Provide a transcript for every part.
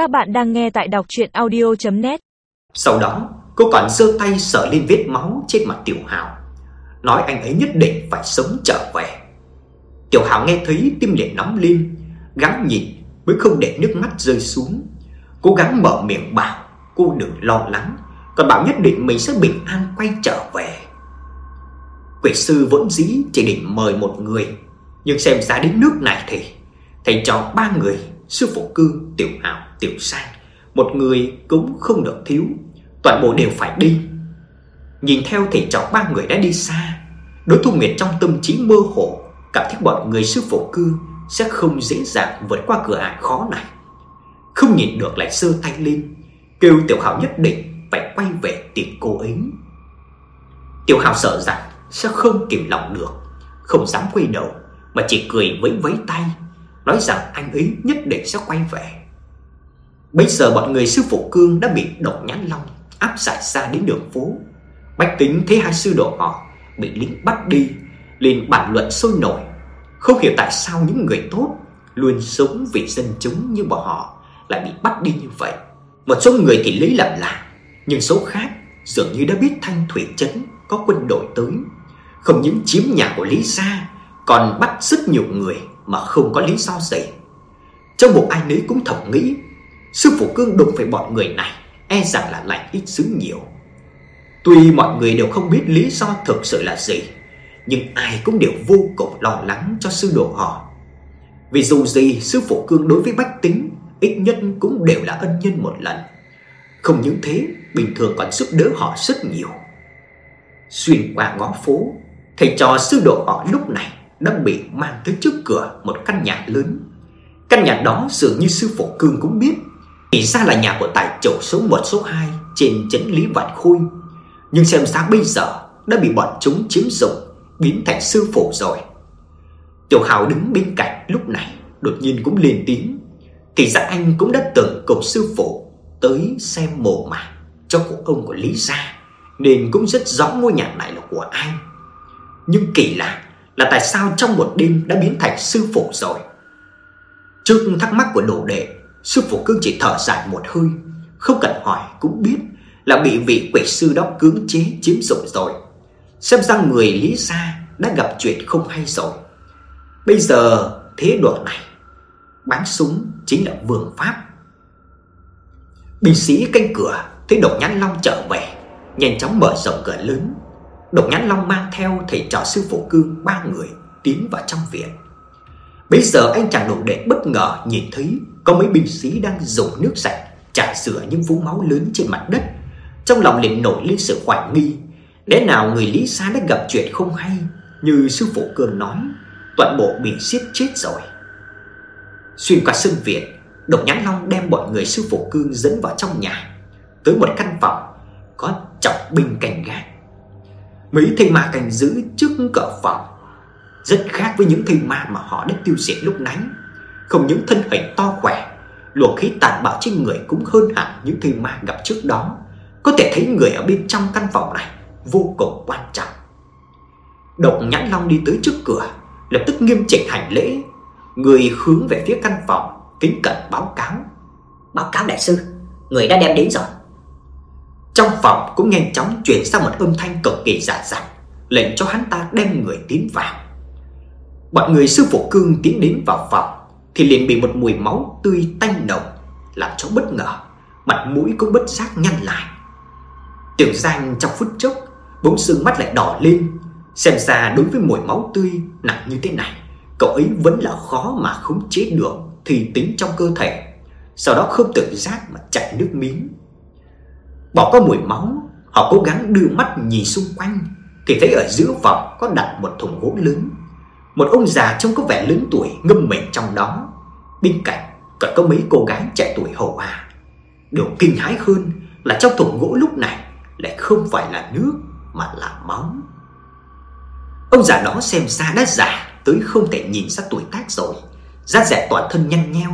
Các bạn đang nghe tại đọc chuyện audio.net Sau đó, cô còn giơ tay sợ lên vết máu trên mặt Tiểu Hào. Nói anh ấy nhất định phải sống trở về. Tiểu Hào nghe thấy tim liền nóng lên, Gắng nhìn mới không để nước mắt rơi xuống. Cố gắng mở miệng bảo, cô đừng lo lắng Còn bảo nhất định mình sẽ bình an quay trở về. Quỷ sư vốn dĩ chỉ định mời một người, Nhưng xem ra đến nước này thì Thầy chọn ba người Sư phụ cư, tiểu hào, tiểu sang Một người cũng không được thiếu. Toàn bộ đều phải đi. Nhìn theo thầy trò ba người đã đi xa. Đối thu nguyệt trong tâm trí mơ hồ Cảm thấy bọn người sư phụ cư Sẽ không dễ dàng vượt qua cửa ải khó này. Không nhìn được lại sơ tay lên Kêu tiểu hào nhất định Phải quay về tìm cô ấy. Tiểu hào sợ rằng Sẽ không kìm lòng được Không dám quay đầu Mà chỉ cười với vẫy tay. Nói rằng anh ấy nhất định sẽ quay về Bây giờ bọn người sư phụ cương đã bị độc nhãn long áp giải ra đến đường phố. Bách tính thấy hai sư đồ họ bị lính bắt đi, liền bàn luận sôi nổi. Không hiểu tại sao những người tốt luôn sống vì dân chúng như bọn họ lại bị bắt đi như vậy. Một số người thì lấy làm lạ, nhưng số khác dường như đã biết Thanh Thủy trấn có quân đội tới, không những chiếm nhà của Lý gia, còn bắt rất nhiều người mà không có lý do gì. Trong bụng ai nấy cũng thầm nghĩ, sư phụ cương đụng phải bọn người này e rằng là lành ít dữ nhiều. Tuy mọi người đều không biết lý do thực sự là gì, nhưng ai cũng đều vô cùng lo lắng cho sư đồ họ. Vì dù gì sư phụ cương đối với bách tính ít nhất cũng đều là ân nhân một lần. Không những thế, bình thường còn giúp đỡ họ rất nhiều. Xuyên qua ngõ phố, thầy trò sư đồ họ lúc này đã bị mang tới trước cửa một căn nhà lớn. Căn nhà đó dường như sư phụ cương cũng biết thì ra là nhà của tài chủ số 1 số 2 trên trấn Lý Vạn Khôi. Nhưng xem ra bây giờ đã bị bọn chúng chiếm dụng, biến thành sư phụ rồi. Tiểu Hào đứng bên cạnh lúc này đột nhiên cũng lên tiếng. Thì ra anh cũng đã từng cùng sư phụ tới xem mộ mà cho cụ ông của Lý gia, nên cũng rất rõ ngôi nhà này là của ai. Nhưng kỳ lạ là tại sao trong một đêm đã biến thành sư phụ rồi. Trước thắc mắc của đồ đệ, Sư phụ cương chỉ thở dài một hơi Không cần hỏi cũng biết Là bị vị quỷ sư đó cưỡng chế chiếm dụng rồi. Xem ra người Lý gia Đã gặp chuyện không hay rồi. Bây giờ thế độ này bắn súng chính là vương pháp. Binh sĩ canh cửa Thấy Độc Nhãn Long trở về Nhanh chóng mở rộng cửa lớn. Độc Nhãn Long mang theo thầy trò sư phụ cương ba người tiến vào trong viện Bây giờ anh chàng đồ đệ bất ngờ nhìn thấy có mấy binh sĩ đang dùng nước sạch chà rửa những vũng máu lớn trên mặt đất. Trong lòng liền nổi lên sự hoài nghi, lẽ nào người Lý Sa đã gặp chuyện không hay như sư phụ Cường nói, toàn bộ bị giết chết rồi. Xuyên qua sân viện, Độc Nhãn Long đem bọn người sư phụ Cương dẫn vào trong nhà, tới một căn phòng có trọng binh cảnh gác. Mấy thây ma canh giữ trước cửa phòng, rất khác với những thây ma mà họ đã tiêu diệt lúc nãy. Không những thân hình to khỏe, luồng khí tàn bạo trên người cũng hơn hẳn những thây ma gặp trước đó. Có thể thấy người ở bên trong căn phòng này vô cùng quan trọng. Độc Nhãn Long đi tới trước cửa, lập tức nghiêm chỉnh hành lễ, người hướng về phía căn phòng, kính cẩn báo cáo. Báo cáo đại sư, người đã đem đến rồi. Trong phòng cũng nhanh chóng truyền sang một âm thanh cực kỳ giả dặn, lệnh cho hắn ta đem người tiến vào. Bọn người sư phụ cương tiến đến vào phòng thì liền bị một mùi máu tươi tanh nồng làm cho bất ngờ, mặt mũi cũng bất giác nhăn lại. Tiểu Giang trong phút chốc bỗng sưng mắt lại đỏ lên, xem ra đối với mùi máu tươi nặng như thế này, cậu ấy vẫn là khó mà khống chế được thì tính trong cơ thể. Sau đó không tự giác mà chảy nước miếng. Bỏ có mùi máu, họ cố gắng đưa mắt nhìn xung quanh thì thấy ở giữa phòng có đặt một thùng gỗ lớn. Một ông già trông có vẻ lớn tuổi ngâm mình trong đó. Bên cạnh còn có mấy cô gái trẻ tuổi hầu hạ. Điều kinh hãi hơn là trong thùng gỗ lúc này lại không phải là nước mà là máu. Ông già đó xem ra đã già tới không thể nhìn ra tuổi tác rồi, da dẻ toàn thân nhăn nheo.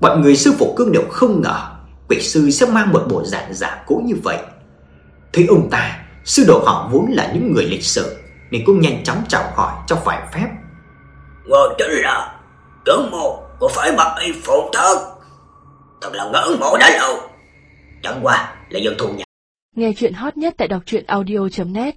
Bọn người sư phụ cương đều không ngờ quỷ sư sẽ mang một bộ dạng giả cũ như vậy. Thấy ông ta, sư đồ họ vốn là những người lịch sự nên cũng nhanh chóng chào hỏi cho phải phép. Ngồi chính là, cấn mộ có phải mặc y phục thật? Thật là ngưỡng mộ đã lâu Chẳng qua là dân thù nhà Nghe chuyện hot nhất tại đọc truyện audio.net